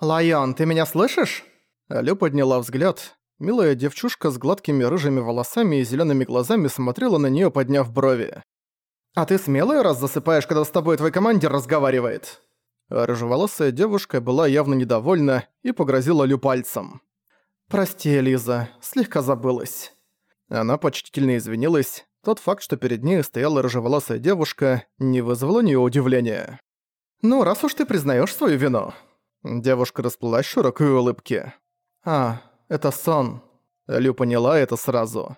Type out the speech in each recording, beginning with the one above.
«Лайон, ты меня слышишь?» Лю подняла взгляд. Милая девчушка с гладкими рыжими волосами и зелеными глазами смотрела на нее, подняв брови. «А ты смелая, раз засыпаешь, когда с тобой твой командир разговаривает?» Рыжеволосая девушка была явно недовольна и погрозила Лю пальцем. «Прости, Элиза, слегка забылась». Она почтительно извинилась. Тот факт, что перед ней стояла рыжеволосая девушка, не вызвал у удивления. «Ну, раз уж ты признаёшь свою вину». Девушка расплылась широкой улыбке. «А, это сон». Лю поняла это сразу.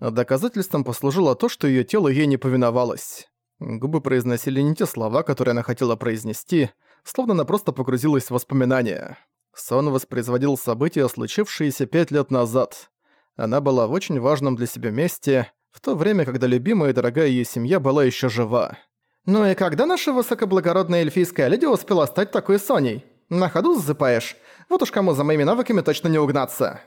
Доказательством послужило то, что её тело ей не повиновалось. Губы произносили не те слова, которые она хотела произнести, словно она просто погрузилась в воспоминания. Сон воспроизводил события, случившиеся пять лет назад. Она была в очень важном для себя месте, в то время, когда любимая и дорогая ей семья была еще жива. «Ну и когда наша высокоблагородная эльфийская леди успела стать такой Соней? На ходу засыпаешь? Вот уж кому за моими навыками точно не угнаться!»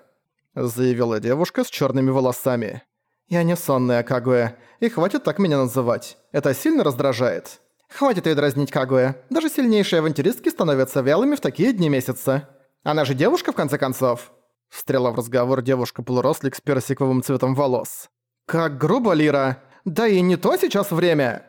Заявила девушка с черными волосами. «Я не сонная, Кагуэ, и хватит так меня называть. Это сильно раздражает. Хватит ее дразнить, Кагуэ. Даже сильнейшие авантюристки становятся вялыми в такие дни месяца. Она же девушка, в конце концов?» Встряла в разговор девушка-полурослик с персиковым цветом волос. «Как грубо, Лира! Да и не то сейчас время!»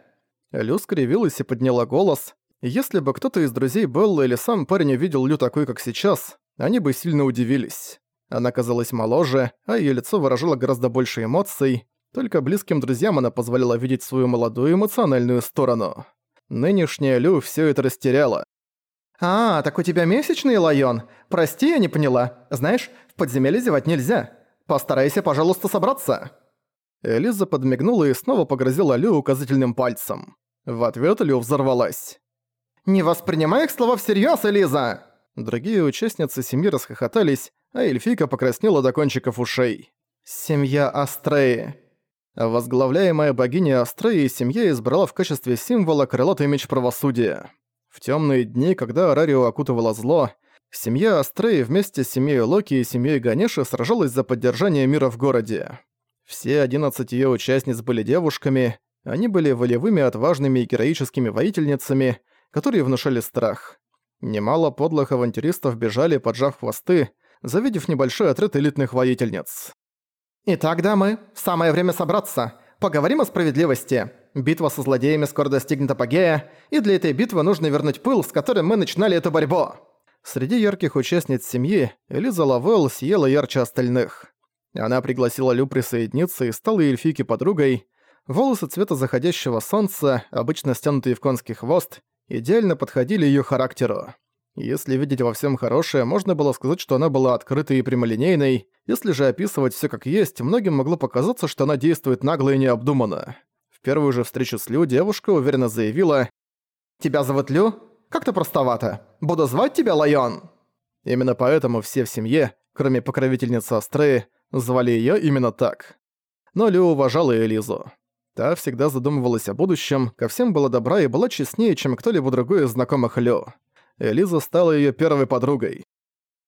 Лю скривилась и подняла голос. Если бы кто-то из друзей Беллы или сам парень увидел Лю такой, как сейчас, они бы сильно удивились. Она казалась моложе, а её лицо выражало гораздо больше эмоций, только близким друзьям она позволяла видеть свою молодую эмоциональную сторону. Нынешняя Лю всё это растеряла. «А, так у тебя месячный, Лайон? Прости, я не поняла. Знаешь, в подземелье зевать нельзя. Постарайся, пожалуйста, собраться». Элиза подмигнула и снова погрозила Лю указательным пальцем. В ответ Лю взорвалась. «Не воспринимай их слова всерьёз, Элиза!» Другие участницы семьи расхохотались, а эльфийка покраснела до кончиков ушей. «Семья Астреи». Возглавляемая богиня Астреи семья избрала в качестве символа крылатый меч правосудия. В темные дни, когда Арарио окутывало зло, семья Астреи вместе с семьей Локи и семьей Ганеши сражалась за поддержание мира в городе. Все 11 ее участниц были девушками, они были волевыми, отважными и героическими воительницами, которые внушали страх. Немало подлых авантюристов бежали, поджав хвосты, завидев небольшой отряд элитных воительниц. «Итак, дамы, самое время собраться. Поговорим о справедливости. Битва со злодеями скоро достигнет апогея, и для этой битвы нужно вернуть пыл, с которым мы начинали эту борьбу. Среди ярких участниц семьи Элиза Лавелл съела ярче остальных. Она пригласила Лю присоединиться и стала эльфийке подругой. Волосы цвета заходящего солнца, обычно стянутые в конский хвост, идеально подходили ее характеру. Если видеть во всем хорошее, можно было сказать, что она была открытой и прямолинейной. Если же описывать все как есть, многим могло показаться, что она действует нагло и необдуманно первую же встречу с Лю девушка уверенно заявила «Тебя зовут Лю? Как-то простовато. Буду звать тебя Лайон». Именно поэтому все в семье, кроме покровительницы Астреи, звали её именно так. Но Лю уважала Элизу. Та всегда задумывалась о будущем, ко всем была добра и была честнее, чем кто-либо другой из знакомых Лю. Элиза стала её первой подругой.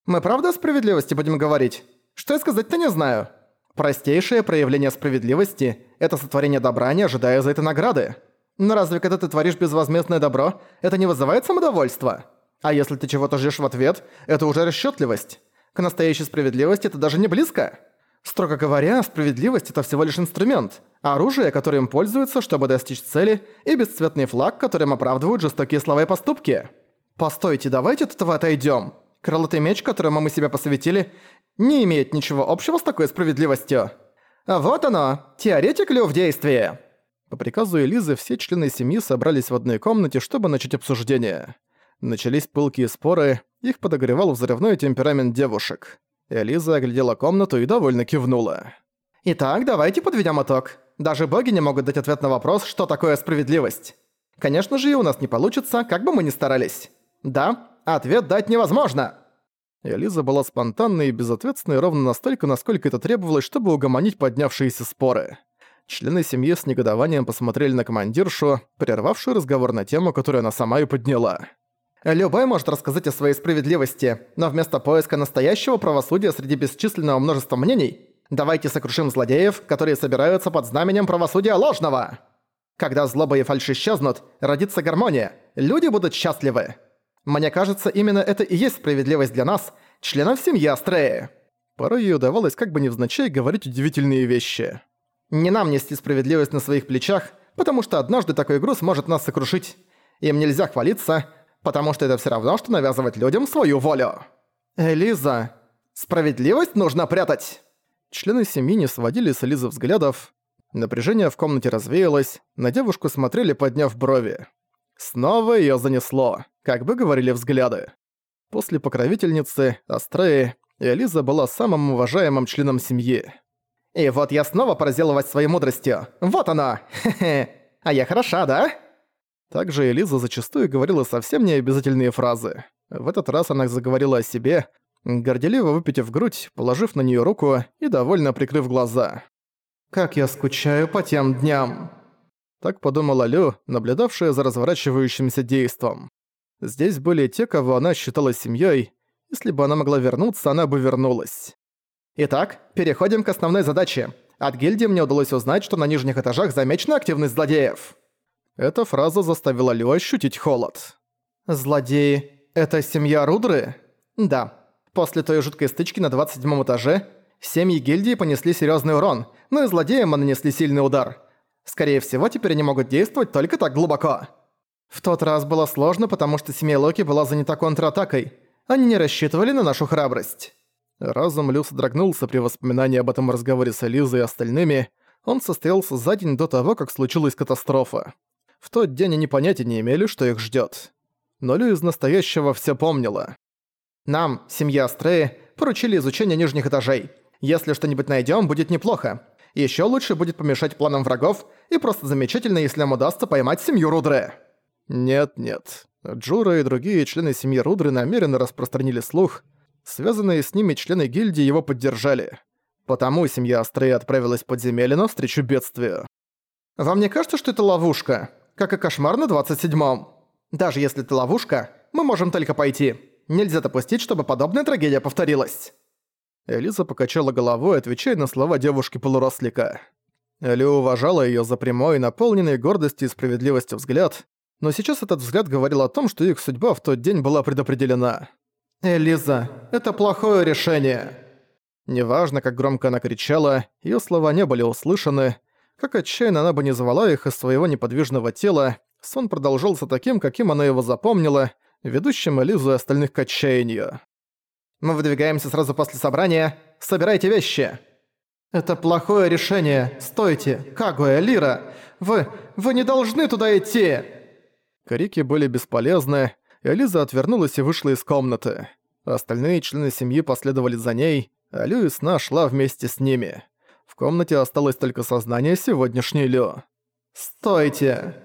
«Мы правда о справедливости будем говорить? Что я сказать-то не знаю?» Простейшее проявление справедливости – это сотворение добра, не ожидая за это награды. Но разве когда ты творишь безвозмездное добро, это не вызывает самодовольства? А если ты чего-то ждешь в ответ, это уже расчетливость. К настоящей справедливости это даже не близко. Строго говоря, справедливость – это всего лишь инструмент, оружие, которым пользуются, чтобы достичь цели, и бесцветный флаг, которым оправдывают жестокие слова и поступки. Постойте, давайте от этого отойдем. Крылатый меч, которому мы себя посвятили, не имеет ничего общего с такой справедливостью. А вот оно, теоретик Лю в действии. По приказу Элизы все члены семьи собрались в одной комнате, чтобы начать обсуждение. Начались пылкие споры, их подогревал взрывной темперамент девушек. Элиза оглядела комнату и довольно кивнула. «Итак, давайте подведем итог. Даже боги не могут дать ответ на вопрос, что такое справедливость. Конечно же, и у нас не получится, как бы мы ни старались. Да, ответ дать невозможно!» Элиза была спонтанной и безответственной ровно настолько, насколько это требовалось, чтобы угомонить поднявшиеся споры. Члены семьи с негодованием посмотрели на командиршу, прервавшую разговор на тему, которую она сама и подняла. «Любой может рассказать о своей справедливости, но вместо поиска настоящего правосудия среди бесчисленного множества мнений, давайте сокрушим злодеев, которые собираются под знаменем правосудия ложного. Когда злоба и фальшь исчезнут, родится гармония, люди будут счастливы. Мне кажется, именно это и есть справедливость для нас, членов семьи Астреи». Порой ей удавалось как бы невзначай говорить удивительные вещи. «Не нам нести справедливость на своих плечах, потому что однажды такой груз может нас сокрушить. Им нельзя хвалиться, потому что это все равно, что навязывать людям свою волю». «Элиза, справедливость нужно прятать!» Члены семьи не сводили с Элизы взглядов. Напряжение в комнате развеялось, на девушку смотрели, подняв брови. Снова её занесло, как бы говорили взгляды. После покровительницы, Астреи, Элиза была самым уважаемым членом семьи. «И вот я снова поразила вас своей мудростью. Вот она! Хе-хе! А я хороша, да?» Также Элиза зачастую говорила совсем необязательные фразы. В этот раз она заговорила о себе, горделиво выпитив грудь, положив на неё руку и довольно прикрыв глаза. «Как я скучаю по тем дням!» Так подумала Лю, наблюдавшая за разворачивающимся действом. Здесь были те, кого она считала семьёй. Если бы она могла вернуться, она бы вернулась. Итак, переходим к основной задаче. От гильдии мне удалось узнать, что на нижних этажах замечена активность злодеев. Эта фраза заставила Лю ощутить холод. «Злодеи — это семья Рудры?» «Да. После той жуткой стычки на 27 этаже семьи гильдии понесли серьезный урон, но и злодеям нанесли сильный удар. Скорее всего, теперь они могут действовать только так глубоко. В тот раз было сложно, потому что семья Локи была занята контратакой. Они не рассчитывали на нашу храбрость». Разум Лю содрогнулся при воспоминании об этом разговоре с Элизой и остальными. Он состоялся за день до того, как случилась катастрофа. В тот день они понятия не имели, что их ждёт. Но Лю из настоящего всё помнила. «Нам, семья Астреи, поручили изучение нижних этажей. Если что-нибудь найдём, будет неплохо. Ещё лучше будет помешать планам врагов, и просто замечательно, если им удастся поймать семью Рудры». Нет-нет. Джура и другие члены семьи Рудры намеренно распространили слух. Связанные с ними члены гильдии его поддержали. Потому семья Астреи отправилась в подземелье навстречу бедствию. «Вам не кажется, что это ловушка?» Как и кошмар на 27-м. Даже если это ловушка, мы можем только пойти. Нельзя допустить, чтобы подобная трагедия повторилась». Элиза покачала головой, отвечая на слова девушки-полурослика. Лю уважала её за прямой, наполненный гордостью и справедливостью взгляд, но сейчас этот взгляд говорил о том, что их судьба в тот день была предопределена. «Элиза, это плохое решение!» Неважно, как громко она кричала, её слова не были услышаны, как отчаянно она бы не звала их из своего неподвижного тела, сон продолжался таким, каким она его запомнила, ведущим Элизу и остальных к отчаянию. «Мы выдвигаемся сразу после собрания. Собирайте вещи!» «Это плохое решение. Стойте! Кагуэ, Лира! Вы... вы не должны туда идти!» Крики были бесполезны, и Элиза отвернулась и вышла из комнаты. Остальные члены семьи последовали за ней, а Сна шла вместе с ними. В комнате осталось только сознание сегодняшней Лё. «Стойте!»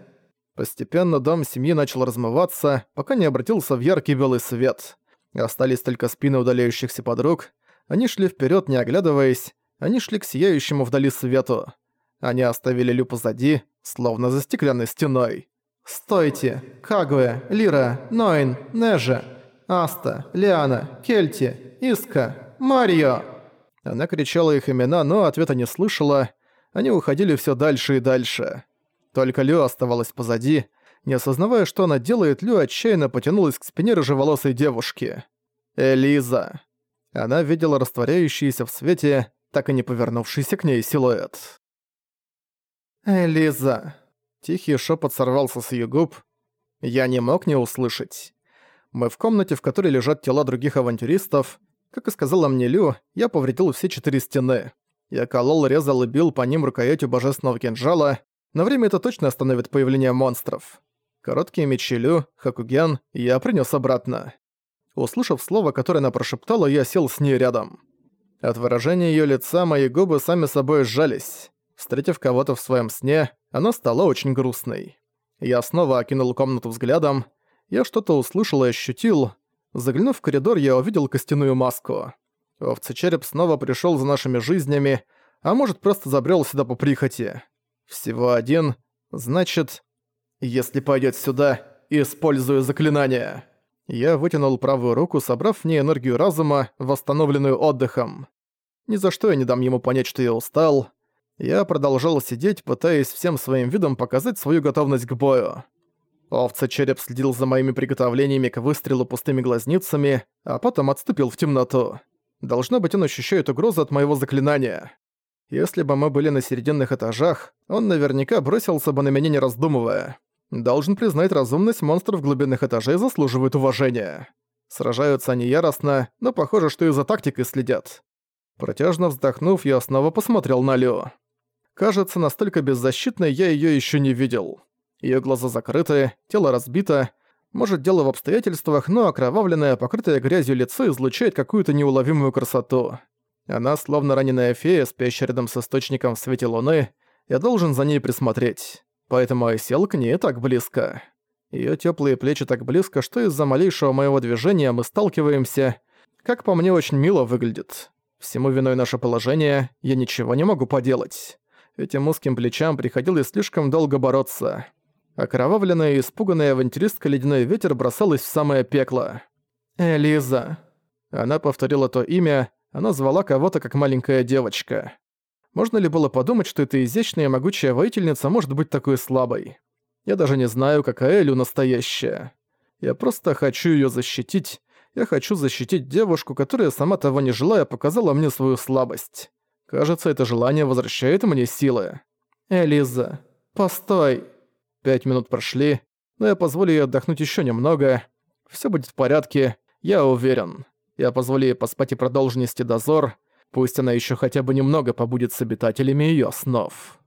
Постепенно дом семьи начал размываться, пока не обратился в яркий белый свет. Остались только спины удаляющихся подруг. Они шли вперед, не оглядываясь. Они шли к сияющему вдали свету. Они оставили Лю позади, словно за стеклянной стеной. «Стойте! Кагуэ, Лира, Нойн, Нежа, Аста, Лиана, Кельти, Иска, Марио!» Она кричала их имена, но ответа не слышала. Они уходили все дальше и дальше. Только Лю оставалась позади. Не осознавая, что она делает, Лю отчаянно потянулась к спине рыжеволосой девушки. Элиза. Она видела растворяющийся в свете, так и не повернувшийся к ней силуэт. «Элиза». Тихий шепот сорвался с ее губ. Я не мог не услышать. Мы в комнате, в которой лежат тела других авантюристов, как и сказала мне Лю, я повредил все четыре стены. Я колол, резал и бил по ним рукоятью божественного кинжала. На время это точно остановит появление монстров. Короткие мечи Лю, Хакуген я принес обратно. Услышав слово, которое она прошептала, я сел с ней рядом. От выражения ее лица мои губы сами собой сжались. Встретив кого-то в своем сне, она стала очень грустной. Я снова окинул комнату взглядом. Я что-то услышал и ощутил, Заглянув в коридор, я увидел костяную маску. Овцечереп снова пришёл за нашими жизнями, а может, просто забрел сюда по прихоти. Всего один, значит, если пойдет сюда, использую заклинание. Я вытянул правую руку, собрав в ней энергию разума, восстановленную отдыхом. Ни за что я не дам ему понять, что я устал. Я продолжал сидеть, пытаясь всем своим видом показать свою готовность к бою. Овца-череп следил за моими приготовлениями к выстрелу пустыми глазницами, а потом отступил в темноту. Должно быть, он ощущает угрозу от моего заклинания. Если бы мы были на серединных этажах, он наверняка бросился бы на меня не раздумывая. Должен признать, разумность монстров глубинных этажей заслуживает уважения. Сражаются они яростно, но похоже, что и за тактикой следят. Протяжно вздохнув, я снова посмотрел на Лю. Кажется, настолько беззащитной я её ещё не видел. Её глаза закрыты, тело разбито. Может, дело в обстоятельствах, но окровавленное, покрытое грязью лицо излучает какую-то неуловимую красоту. Она словно раненая фея, спящая рядом с источником в свете луны. Я должен за ней присмотреть. Поэтому я сел к ней так близко. Её тёплые плечи так близко, что из-за малейшего моего движения мы сталкиваемся. Как по мне, очень мило выглядит. Всему виной наше положение, я ничего не могу поделать. Этим узким плечам приходилось слишком долго бороться. Окровавленная и испуганная авантюристка Ледяной Ветер бросалась в самое пекло. «Элиза». Она повторила то имя, она звала кого-то как маленькая девочка. Можно ли было подумать, что эта изящная и могучая воительница может быть такой слабой? Я даже не знаю, какая Элю настоящая. Я просто хочу её защитить. Я хочу защитить девушку, которая, сама того не желая, показала мне свою слабость. Кажется, это желание возвращает мне силы. «Элиза, постой!» Пять минут прошли, но я позволю ей отдохнуть ещё немного. Всё будет в порядке, я уверен. Я позволю ей поспать и продолжить нести дозор. Пусть она еще хотя бы немного побудет с обитателями ее снов.